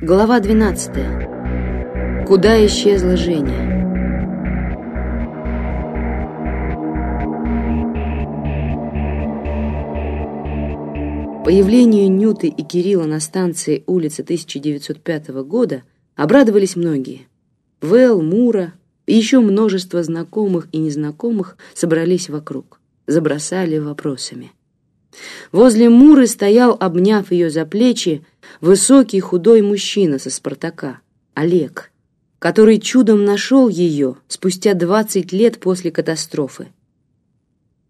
Глава 12. Куда исчезла Женя? Появлению Нюты и Кирилла на станции улицы 1905 года обрадовались многие. Вэл, Мура и еще множество знакомых и незнакомых собрались вокруг, забросали вопросами. Возле Муры стоял, обняв ее за плечи, высокий худой мужчина со «Спартака», Олег, который чудом нашел ее спустя двадцать лет после катастрофы.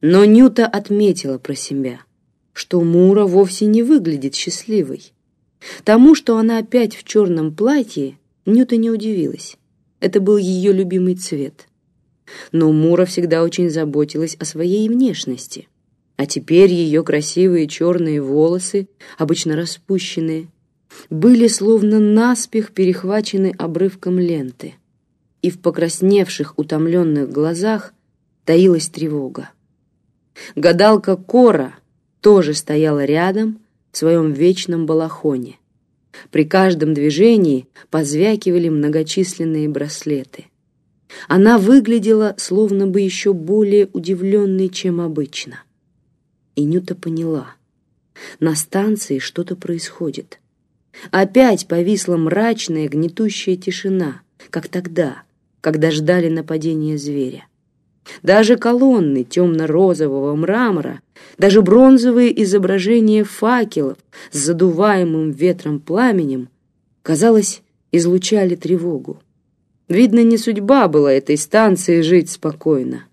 Но Нюта отметила про себя, что Мура вовсе не выглядит счастливой. Тому, что она опять в черном платье, Нюта не удивилась. Это был ее любимый цвет. Но Мура всегда очень заботилась о своей внешности. А теперь ее красивые черные волосы, обычно распущенные, были словно наспех перехвачены обрывком ленты. И в покрасневших, утомленных глазах таилась тревога. Гадалка Кора тоже стояла рядом в своем вечном балахоне. При каждом движении позвякивали многочисленные браслеты. Она выглядела словно бы еще более удивленной, чем обычно. И Нюта поняла. На станции что-то происходит. Опять повисла мрачная, гнетущая тишина, как тогда, когда ждали нападения зверя. Даже колонны темно-розового мрамора, даже бронзовые изображения факелов с задуваемым ветром пламенем, казалось, излучали тревогу. Видно, не судьба была этой станции жить спокойно.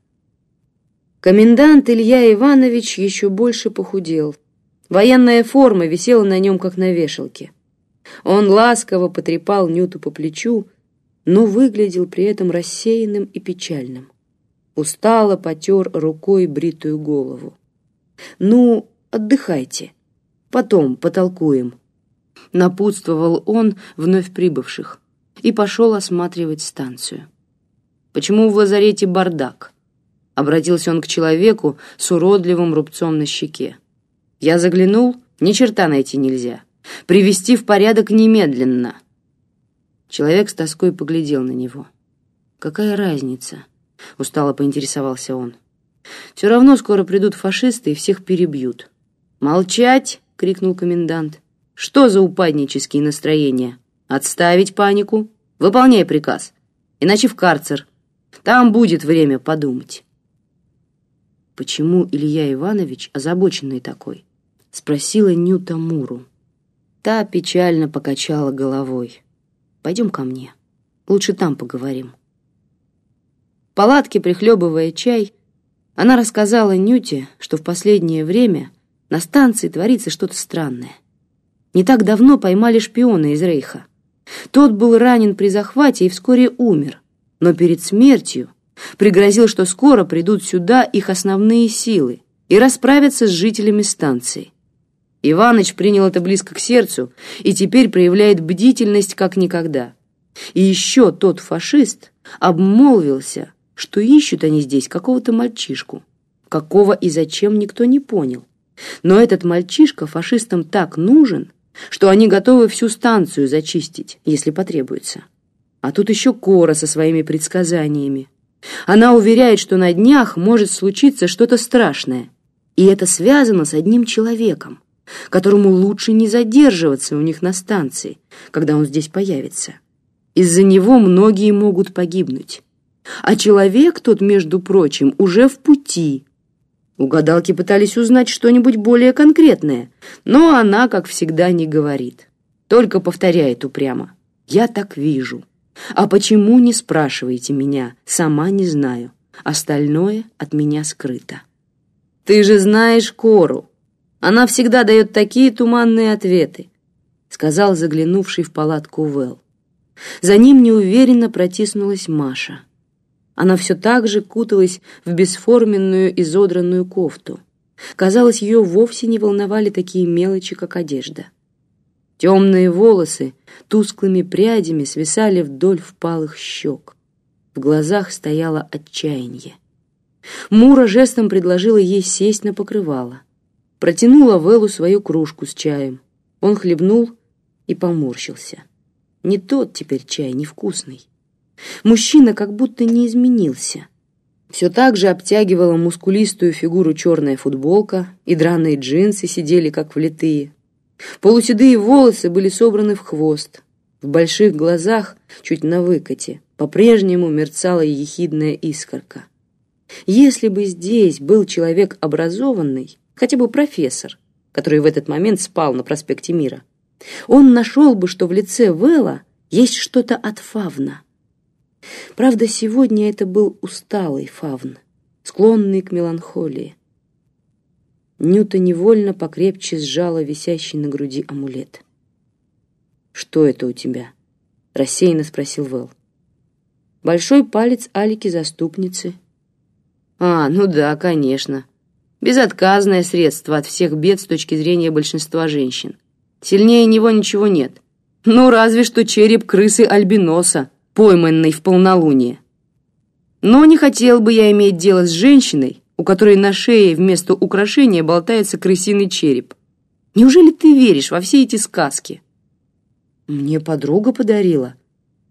Комендант Илья Иванович еще больше похудел. Военная форма висела на нем, как на вешалке. Он ласково потрепал Нюту по плечу, но выглядел при этом рассеянным и печальным. Устало потер рукой бритую голову. «Ну, отдыхайте. Потом потолкуем», — напутствовал он вновь прибывших и пошел осматривать станцию. «Почему в лазарете бардак?» — обратился он к человеку с уродливым рубцом на щеке. «Я заглянул, ни черта найти нельзя. Привести в порядок немедленно». Человек с тоской поглядел на него. «Какая разница?» — устало поинтересовался он. «Все равно скоро придут фашисты и всех перебьют». «Молчать!» — крикнул комендант. «Что за упаднические настроения? Отставить панику. Выполняй приказ. Иначе в карцер. Там будет время подумать». «Почему Илья Иванович озабоченный такой?» — спросила Нюта Муру. Та печально покачала головой. «Пойдем ко мне. Лучше там поговорим» палатке, прихлебывая чай, она рассказала Нюте, что в последнее время на станции творится что-то странное. Не так давно поймали шпиона из Рейха. Тот был ранен при захвате и вскоре умер, но перед смертью пригрозил, что скоро придут сюда их основные силы и расправятся с жителями станции. Иваныч принял это близко к сердцу и теперь проявляет бдительность как никогда. И еще тот фашист обмолвился, что ищут они здесь какого-то мальчишку. Какого и зачем никто не понял. Но этот мальчишка фашистам так нужен, что они готовы всю станцию зачистить, если потребуется. А тут еще Кора со своими предсказаниями. Она уверяет, что на днях может случиться что-то страшное. И это связано с одним человеком, которому лучше не задерживаться у них на станции, когда он здесь появится. Из-за него многие могут погибнуть. А человек тот, между прочим, уже в пути. У гадалки пытались узнать что-нибудь более конкретное, но она, как всегда, не говорит. Только повторяет упрямо. «Я так вижу». А почему, не спрашивайте меня, сама не знаю. Остальное от меня скрыто. Ты же знаешь Кору. Она всегда дает такие туманные ответы, сказал заглянувший в палатку Вэл. За ним неуверенно протиснулась Маша. Она все так же куталась в бесформенную изодранную кофту. Казалось, ее вовсе не волновали такие мелочи, как одежда. Темные волосы тусклыми прядями свисали вдоль впалых щек. В глазах стояло отчаяние. Мура жестом предложила ей сесть на покрывало. Протянула Вэлу свою кружку с чаем. Он хлебнул и поморщился. Не тот теперь чай, невкусный. Мужчина как будто не изменился. Все так же обтягивала мускулистую фигуру черная футболка, и драные джинсы сидели как влитые. Полуседые волосы были собраны в хвост. В больших глазах, чуть на выкате, по-прежнему мерцала ехидная искорка. Если бы здесь был человек образованный, хотя бы профессор, который в этот момент спал на проспекте Мира, он нашел бы, что в лице Вэлла есть что-то от Фавна. Правда, сегодня это был усталый Фавн, склонный к меланхолии. Нюта невольно покрепче сжала висящий на груди амулет. «Что это у тебя?» — рассеянно спросил Вэл. «Большой палец Алики-заступницы». «А, ну да, конечно. Безотказное средство от всех бед с точки зрения большинства женщин. Сильнее него ничего нет. Ну, разве что череп крысы-альбиноса, пойманной в полнолуние. Но не хотел бы я иметь дело с женщиной, у которой на шее вместо украшения болтается крысиный череп. Неужели ты веришь во все эти сказки? Мне подруга подарила,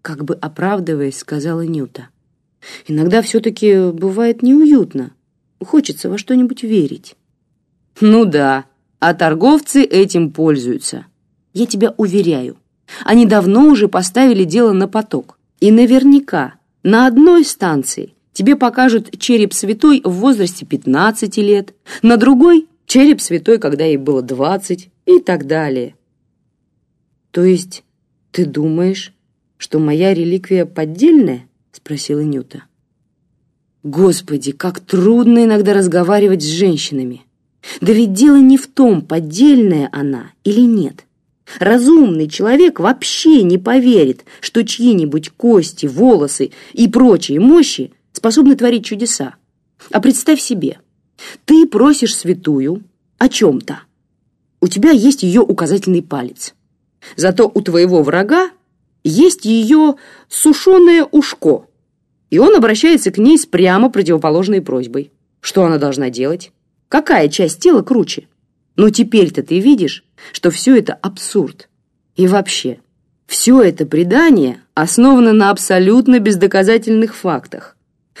как бы оправдываясь, сказала Нюта. Иногда все-таки бывает неуютно. Хочется во что-нибудь верить. Ну да, а торговцы этим пользуются. Я тебя уверяю, они давно уже поставили дело на поток. И наверняка на одной станции тебе покажут череп святой в возрасте 15 лет, на другой — череп святой, когда ей было 20 и так далее. То есть ты думаешь, что моя реликвия поддельная? Спросила Нюта. Господи, как трудно иногда разговаривать с женщинами. Да ведь дело не в том, поддельная она или нет. Разумный человек вообще не поверит, что чьи-нибудь кости, волосы и прочие мощи способны творить чудеса. А представь себе, ты просишь святую о чем-то. У тебя есть ее указательный палец. Зато у твоего врага есть ее сушеное ушко, и он обращается к ней с прямо противоположной просьбой. Что она должна делать? Какая часть тела круче? Ну теперь-то ты видишь, что все это абсурд. И вообще, все это предание основано на абсолютно бездоказательных фактах.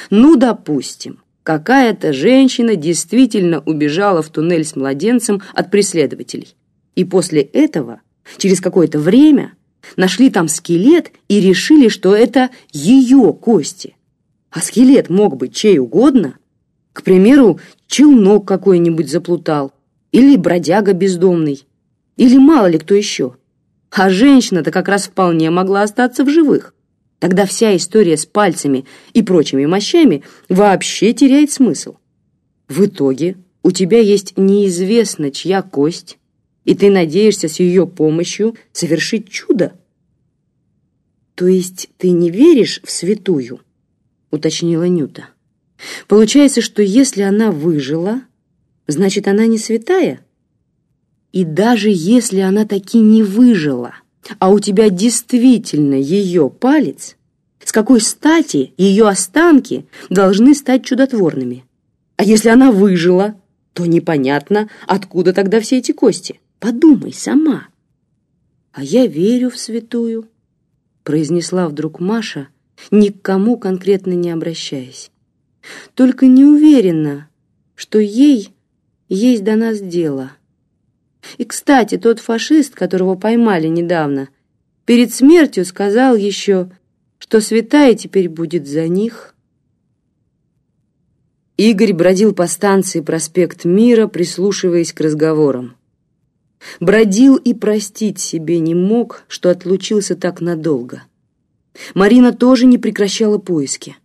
Ну, допустим, какая-то женщина действительно убежала в туннель с младенцем от преследователей. И после этого, через какое-то время, нашли там скелет и решили, что это ее кости. А скелет мог быть чей угодно. К примеру, челнок какой-нибудь заплутал, или бродяга бездомный, или мало ли кто еще. А женщина-то как раз вполне могла остаться в живых. Тогда вся история с пальцами и прочими мощами вообще теряет смысл. В итоге у тебя есть неизвестно чья кость, и ты надеешься с ее помощью совершить чудо. То есть ты не веришь в святую, уточнила Нюта. Получается, что если она выжила, значит, она не святая? И даже если она таки не выжила, а у тебя действительно ее палец, с какой стати ее останки должны стать чудотворными? А если она выжила, то непонятно, откуда тогда все эти кости. Подумай сама. А я верю в святую, произнесла вдруг Маша, ни к кому конкретно не обращаясь. Только не уверена, что ей есть до нас дело. И, кстати, тот фашист, которого поймали недавно, перед смертью сказал еще, что святая теперь будет за них. Игорь бродил по станции проспект Мира, прислушиваясь к разговорам. Бродил и простить себе не мог, что отлучился так надолго. Марина тоже не прекращала поиски.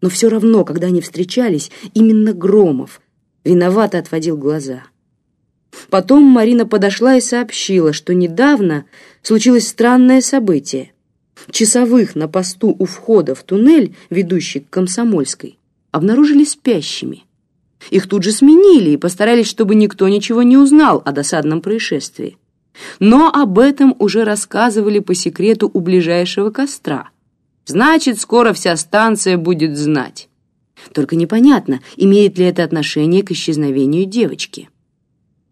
Но все равно, когда они встречались, именно Громов виновато отводил глаза. Потом Марина подошла и сообщила, что недавно случилось странное событие. Часовых на посту у входа в туннель, ведущий к Комсомольской, обнаружили спящими. Их тут же сменили и постарались, чтобы никто ничего не узнал о досадном происшествии. Но об этом уже рассказывали по секрету у ближайшего костра. Значит, скоро вся станция будет знать. Только непонятно, имеет ли это отношение к исчезновению девочки.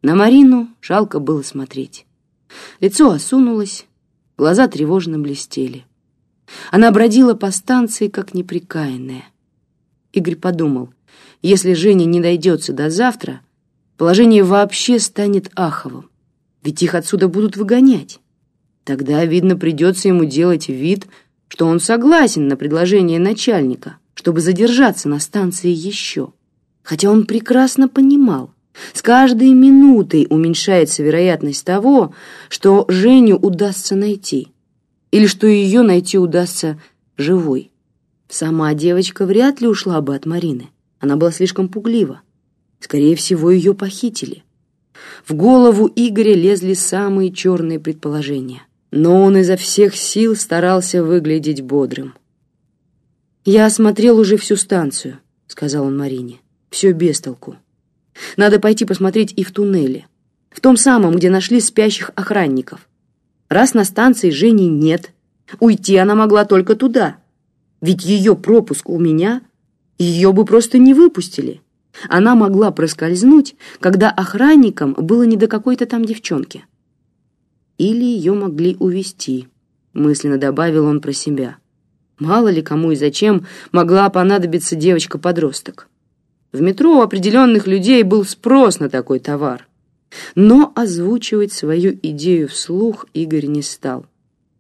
На Марину жалко было смотреть. Лицо осунулось, глаза тревожно блестели. Она бродила по станции, как неприкаянная. Игорь подумал, если Женя не дойдется до завтра, положение вообще станет аховым, ведь их отсюда будут выгонять. Тогда, видно, придется ему делать вид, что он согласен на предложение начальника, чтобы задержаться на станции еще. Хотя он прекрасно понимал, с каждой минутой уменьшается вероятность того, что Женю удастся найти, или что ее найти удастся живой. Сама девочка вряд ли ушла бы от Марины. Она была слишком пуглива. Скорее всего, ее похитили. В голову Игоря лезли самые черные предположения, но он изо всех сил старался выглядеть бодрым. «Я осмотрел уже всю станцию», — сказал он Марине. «Все без толку. Надо пойти посмотреть и в туннеле, в том самом, где нашли спящих охранников. Раз на станции Жени нет, уйти она могла только туда. Ведь ее пропуск у меня, ее бы просто не выпустили. Она могла проскользнуть, когда охранникам было не до какой-то там девчонки. Или ее могли увести, мысленно добавил он про себя. Мало ли кому и зачем могла понадобиться девочка-подросток. В метро у определенных людей был спрос на такой товар. Но озвучивать свою идею вслух Игорь не стал.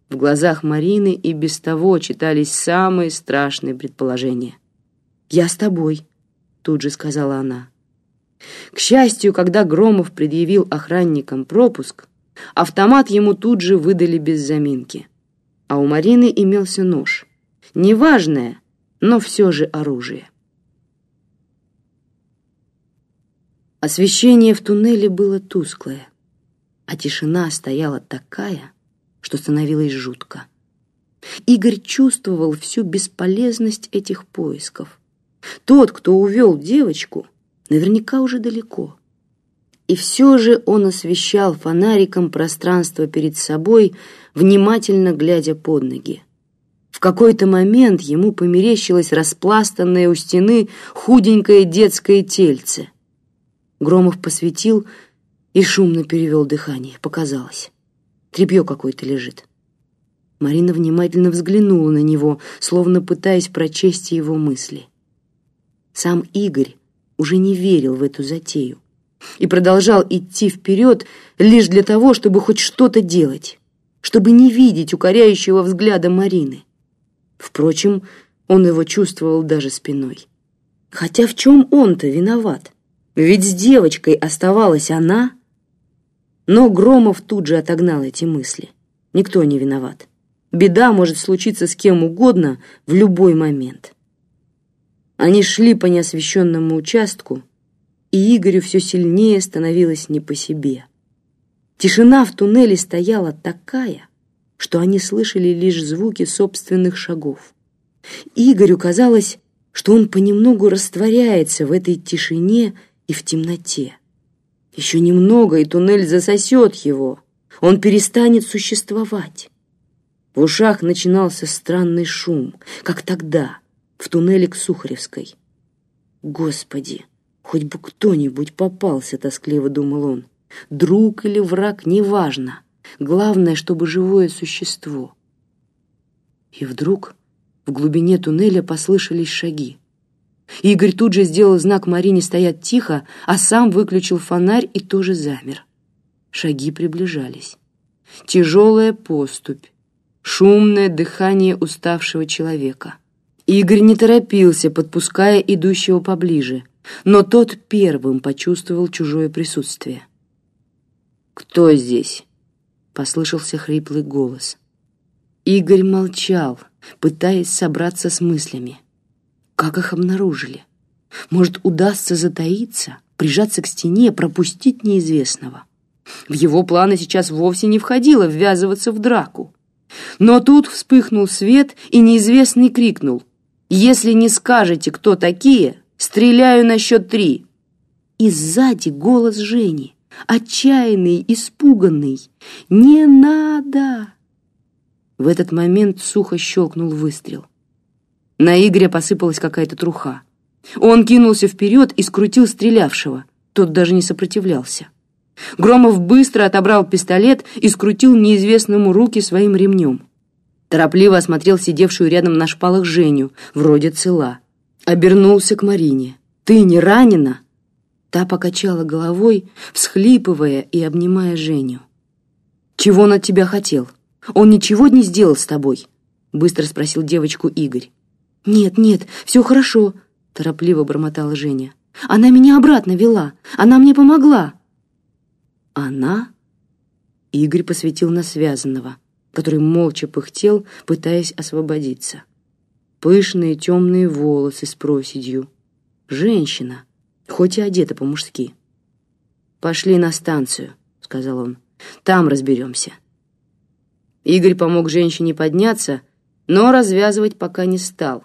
В глазах Марины и без того читались самые страшные предположения. «Я с тобой», — тут же сказала она. К счастью, когда Громов предъявил охранникам пропуск, автомат ему тут же выдали без заминки. А у Марины имелся нож. Неважное, но все же оружие. Освещение в туннеле было тусклое, а тишина стояла такая, что становилось жутко. Игорь чувствовал всю бесполезность этих поисков. Тот, кто увел девочку, наверняка уже далеко. И все же он освещал фонариком пространство перед собой, внимательно глядя под ноги. В какой-то момент ему померещилось распластанное у стены худенькое детское тельце — Громов посветил и шумно перевел дыхание. Показалось. Трепье какое-то лежит. Марина внимательно взглянула на него, словно пытаясь прочесть его мысли. Сам Игорь уже не верил в эту затею и продолжал идти вперед лишь для того, чтобы хоть что-то делать, чтобы не видеть укоряющего взгляда Марины. Впрочем, он его чувствовал даже спиной. Хотя в чем он-то виноват? Ведь с девочкой оставалась она. Но Громов тут же отогнал эти мысли. Никто не виноват. Беда может случиться с кем угодно в любой момент. Они шли по неосвещенному участку, и Игорю все сильнее становилось не по себе. Тишина в туннеле стояла такая, что они слышали лишь звуки собственных шагов. Игорю казалось, что он понемногу растворяется в этой тишине и в темноте. Еще немного, и туннель засосет его. Он перестанет существовать. В ушах начинался странный шум, как тогда, в туннеле к Сухаревской. «Господи, хоть бы кто-нибудь попался», — тоскливо думал он. «Друг или враг, неважно. Главное, чтобы живое существо». И вдруг в глубине туннеля послышались шаги. Игорь тут же сделал знак Марине стоять тихо, а сам выключил фонарь и тоже замер. Шаги приближались. Тяжелая поступь, шумное дыхание уставшего человека. Игорь не торопился, подпуская идущего поближе, но тот первым почувствовал чужое присутствие. «Кто здесь?» — послышался хриплый голос. Игорь молчал, пытаясь собраться с мыслями. Как их обнаружили? Может, удастся затаиться, прижаться к стене, пропустить неизвестного? В его планы сейчас вовсе не входило ввязываться в драку. Но тут вспыхнул свет, и неизвестный крикнул. «Если не скажете, кто такие, стреляю на счет три!» И сзади голос Жени, отчаянный, испуганный. «Не надо!» В этот момент сухо щелкнул выстрел. На Игоря посыпалась какая-то труха. Он кинулся вперед и скрутил стрелявшего. Тот даже не сопротивлялся. Громов быстро отобрал пистолет и скрутил неизвестному руки своим ремнем. Торопливо осмотрел сидевшую рядом на шпалах Женю, вроде цела. Обернулся к Марине. «Ты не ранена?» Та покачала головой, всхлипывая и обнимая Женю. «Чего он от тебя хотел? Он ничего не сделал с тобой?» Быстро спросил девочку Игорь. «Нет, нет, все хорошо», — торопливо бормотала Женя. «Она меня обратно вела, она мне помогла». «Она?» Игорь посветил на связанного, который молча пыхтел, пытаясь освободиться. Пышные темные волосы с проседью. Женщина, хоть и одета по-мужски. «Пошли на станцию», — сказал он. «Там разберемся». Игорь помог женщине подняться, но развязывать пока не стал,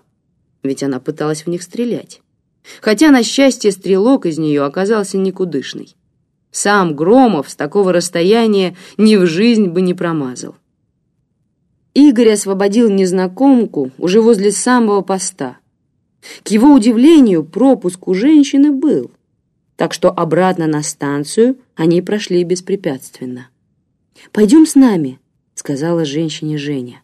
ведь она пыталась в них стрелять. Хотя, на счастье, стрелок из нее оказался никудышный. Сам Громов с такого расстояния ни в жизнь бы не промазал. Игорь освободил незнакомку уже возле самого поста. К его удивлению, пропуск у женщины был, так что обратно на станцию они прошли беспрепятственно. «Пойдем с нами», — сказала женщине Женя.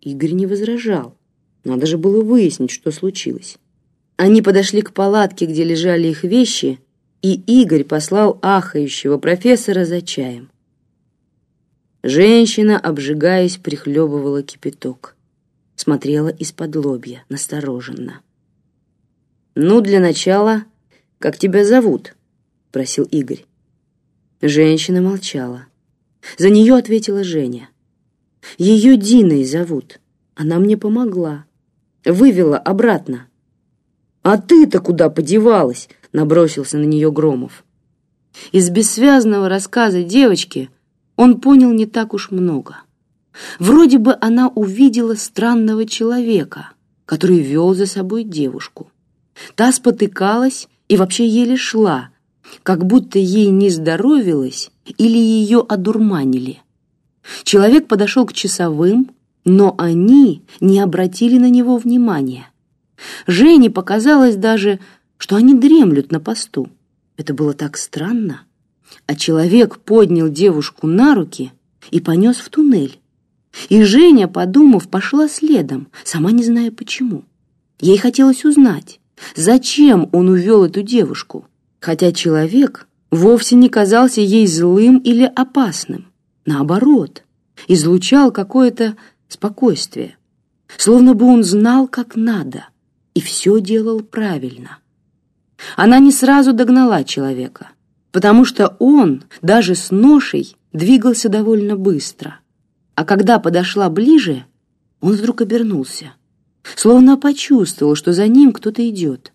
Игорь не возражал. Надо же было выяснить, что случилось. Они подошли к палатке, где лежали их вещи, и Игорь послал ахающего профессора за чаем. Женщина, обжигаясь, прихлебывала кипяток. Смотрела из-под лобья, настороженно. «Ну, для начала, как тебя зовут?» — просил Игорь. Женщина молчала. За нее ответила Женя. «Ее Диной зовут. Она мне помогла. Вывела обратно». «А ты-то куда подевалась?» — набросился на нее Громов. Из бессвязного рассказа девочки он понял не так уж много. Вроде бы она увидела странного человека, который вел за собой девушку. Та спотыкалась и вообще еле шла, как будто ей не здоровилось или ее одурманили. Человек подошел к часовым, но они не обратили на него внимания. Жене показалось даже, что они дремлют на посту. Это было так странно. А человек поднял девушку на руки и понес в туннель. И Женя, подумав, пошла следом, сама не зная почему. Ей хотелось узнать, зачем он увел эту девушку, хотя человек вовсе не казался ей злым или опасным. Наоборот, излучал какое-то спокойствие, словно бы он знал, как надо, и все делал правильно. Она не сразу догнала человека, потому что он, даже с ношей, двигался довольно быстро. А когда подошла ближе, он вдруг обернулся, словно почувствовал, что за ним кто-то идет.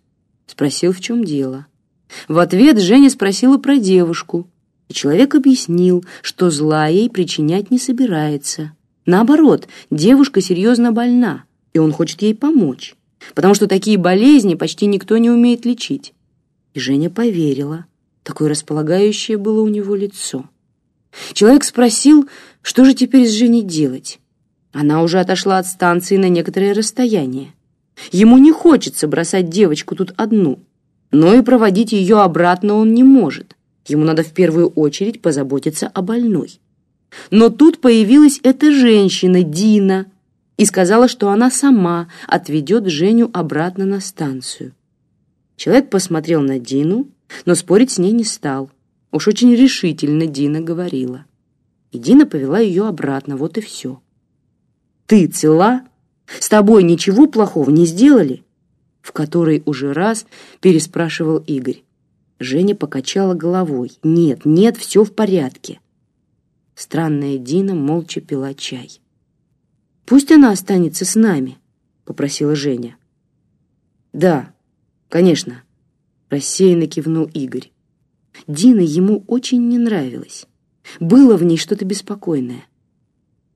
Спросил, в чем дело. В ответ Женя спросила про девушку, и человек объяснил, что зла ей причинять не собирается. Наоборот, девушка серьезно больна, и он хочет ей помочь потому что такие болезни почти никто не умеет лечить. И Женя поверила. Такое располагающее было у него лицо. Человек спросил, что же теперь с Женей делать. Она уже отошла от станции на некоторое расстояние. Ему не хочется бросать девочку тут одну, но и проводить ее обратно он не может. Ему надо в первую очередь позаботиться о больной. Но тут появилась эта женщина, Дина, и сказала, что она сама отведет Женю обратно на станцию. Человек посмотрел на Дину, но спорить с ней не стал. Уж очень решительно Дина говорила. И Дина повела ее обратно, вот и все. «Ты цела? С тобой ничего плохого не сделали?» В который уже раз переспрашивал Игорь. Женя покачала головой. «Нет, нет, все в порядке». Странная Дина молча пила чай. Пусть она останется с нами, попросила Женя. Да, конечно, рассеянно кивнул Игорь. Дина ему очень не нравилась. Было в ней что-то беспокойное.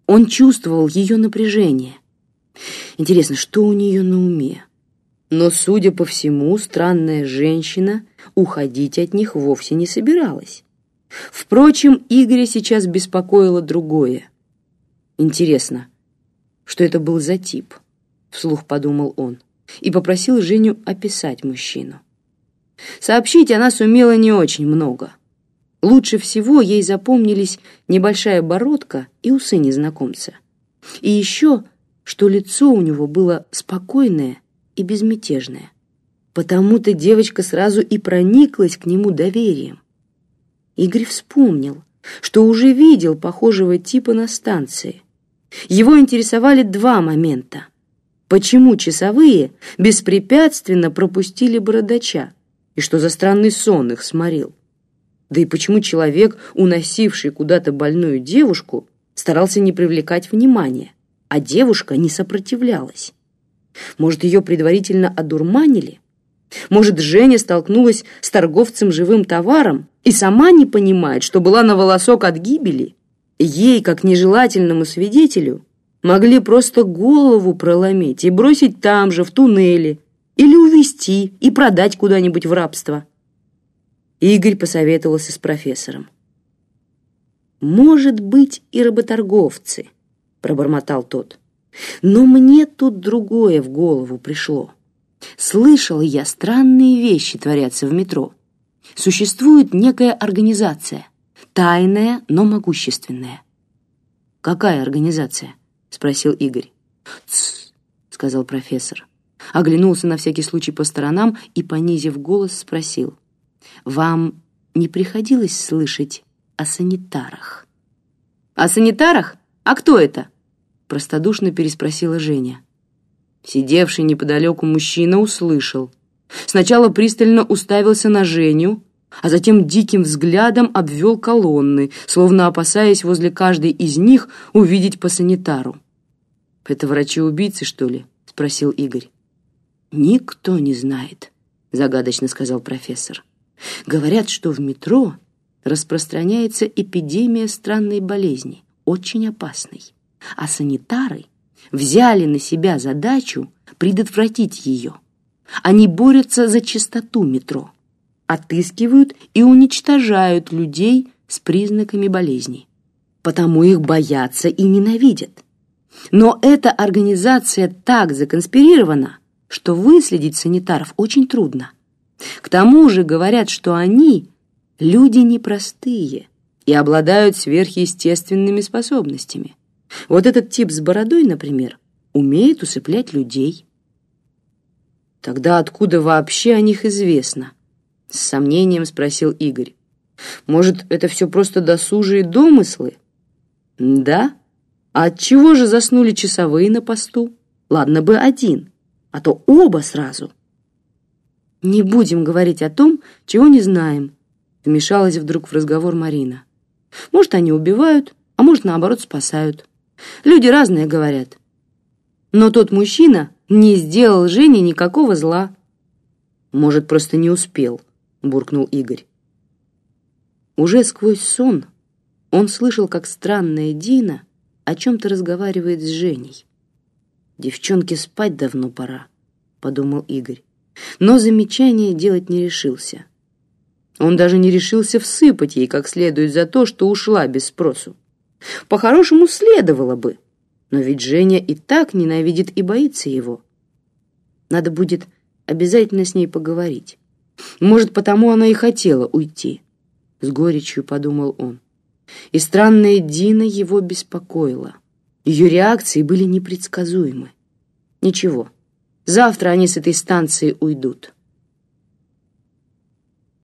Он чувствовал ее напряжение. Интересно, что у нее на уме? Но, судя по всему, странная женщина уходить от них вовсе не собиралась. Впрочем, Игоря сейчас беспокоило другое. Интересно, что это был за тип, вслух подумал он, и попросил Женю описать мужчину. Сообщить она сумела не очень много. Лучше всего ей запомнились небольшая бородка и усы незнакомца. И еще, что лицо у него было спокойное и безмятежное. Потому-то девочка сразу и прониклась к нему доверием. Игорь вспомнил, что уже видел похожего типа на станции. Его интересовали два момента. Почему часовые беспрепятственно пропустили бородача, и что за странный сон их сморил? Да и почему человек, уносивший куда-то больную девушку, старался не привлекать внимания, а девушка не сопротивлялась? Может, ее предварительно одурманили? Может, Женя столкнулась с торговцем живым товаром и сама не понимает, что была на волосок от гибели? Ей, как нежелательному свидетелю, могли просто голову проломить и бросить там же, в туннеле, или увезти и продать куда-нибудь в рабство. Игорь посоветовался с профессором. «Может быть, и работорговцы», — пробормотал тот. «Но мне тут другое в голову пришло. Слышал я, странные вещи творятся в метро. Существует некая организация, тайная, но могущественная». «Какая организация?» — спросил Игорь. «Тссс», — сказал профессор. Оглянулся на всякий случай по сторонам и, понизив голос, спросил. Вам не приходилось слышать о санитарах? О санитарах? А кто это? Простодушно переспросила Женя. Сидевший неподалеку мужчина услышал. Сначала пристально уставился на Женю, а затем диким взглядом обвел колонны, словно опасаясь возле каждой из них увидеть по санитару. «Это врачи-убийцы, что ли?» — спросил Игорь. «Никто не знает», — загадочно сказал профессор. Говорят, что в метро распространяется эпидемия странной болезни, очень опасной. А санитары взяли на себя задачу предотвратить ее. Они борются за чистоту метро, отыскивают и уничтожают людей с признаками болезни. Потому их боятся и ненавидят. Но эта организация так законспирирована, что выследить санитаров очень трудно. К тому же говорят, что они люди непростые и обладают сверхъестественными способностями. Вот этот тип с бородой, например, умеет усыплять людей. Тогда откуда вообще о них известно? С сомнением спросил Игорь. Может, это все просто досужие домыслы? Да? А от чего же заснули часовые на посту? Ладно бы один, а то оба сразу. «Не будем говорить о том, чего не знаем», — вмешалась вдруг в разговор Марина. «Может, они убивают, а может, наоборот, спасают. Люди разные говорят. Но тот мужчина не сделал Жене никакого зла». «Может, просто не успел», — буркнул Игорь. Уже сквозь сон он слышал, как странная Дина о чем-то разговаривает с Женей. «Девчонке спать давно пора», — подумал Игорь но замечание делать не решился. Он даже не решился всыпать ей как следует за то, что ушла без спросу. По-хорошему следовало бы, но ведь Женя и так ненавидит и боится его. Надо будет обязательно с ней поговорить. Может, потому она и хотела уйти. С горечью подумал он. И странная Дина его беспокоила. Ее реакции были непредсказуемы. Ничего, Завтра они с этой станции уйдут.